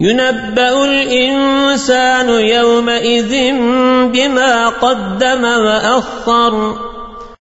ينبأ الإنسان يومئذ بما قدم وأخر.